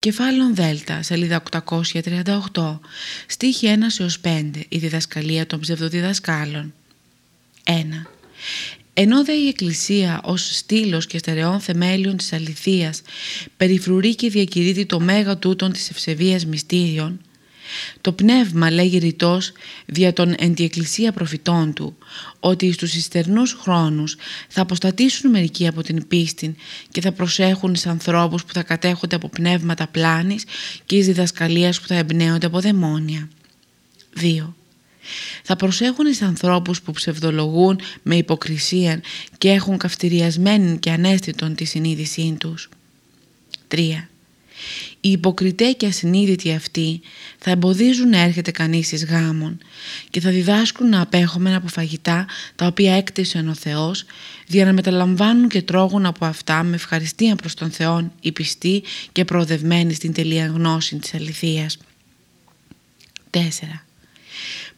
Κεφάλαιο Δέλτα, σελίδα 838, στίχη 1 έως 5, η διδασκαλία των ψευδοδιδασκάλων. 1. Ενώ δε η Εκκλησία ως στήλος και στερεών θεμέλιων της αληθείας περιφρουρεί και διακηρύττει το μέγα τούτων της ευσεβίας μυστήριων, το πνεύμα λέγει ρητός δια των εντιεκκλησία προφητών του ότι στους ιστερνούς χρόνους θα αποστατήσουν μερικοί από την πίστη και θα προσέχουν σε ανθρώπους που θα κατέχονται από πνεύματα πλάνης και εις διδασκαλίας που θα εμπνέονται από δαιμόνια. 2. Θα προσέχουν εις ανθρώπους που ψευδολογούν με υποκρισία και έχουν καυτηριασμένη και ανέστητον τη συνείδησή τους. 3. Οι υποκριτές και ασυνείδητοι αυτοί θα εμποδίζουν να έρχεται κανείς εις γάμων και θα διδάσκουν να απέχουμε από φαγητά τα οποία έκτισε ο Θεός για να μεταλαμβάνουν και τρώγουν από αυτά με ευχαριστία προς τον Θεό οι πιστοί και προοδευμένοι στην τελεία γνώση της αληθείας. 4.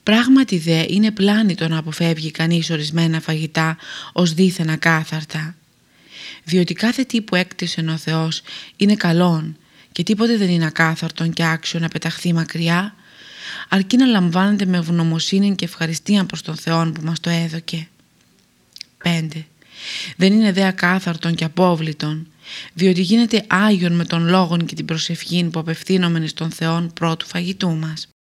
Πράγματι δε είναι πλάνητο να αποφεύγει κανείς ορισμένα φαγητά ως δίθεν ακάθαρτα διότι κάθε τι που έκτισε ο Θεός είναι καλόν και τίποτε δεν είναι ακάθαρτον και άξιο να πεταχθεί μακριά, αρκεί να λαμβάνεται με ευγνωμοσύνη και ευχαριστία προς τον Θεό που μας το έδωκε. 5. Δεν είναι δε ακάθαρτον και απόβλητον, διότι γίνεται Άγιον με τον λόγον και την προσευχή που απευθύνομενη στον Θεόν πρώτου φαγητού μας.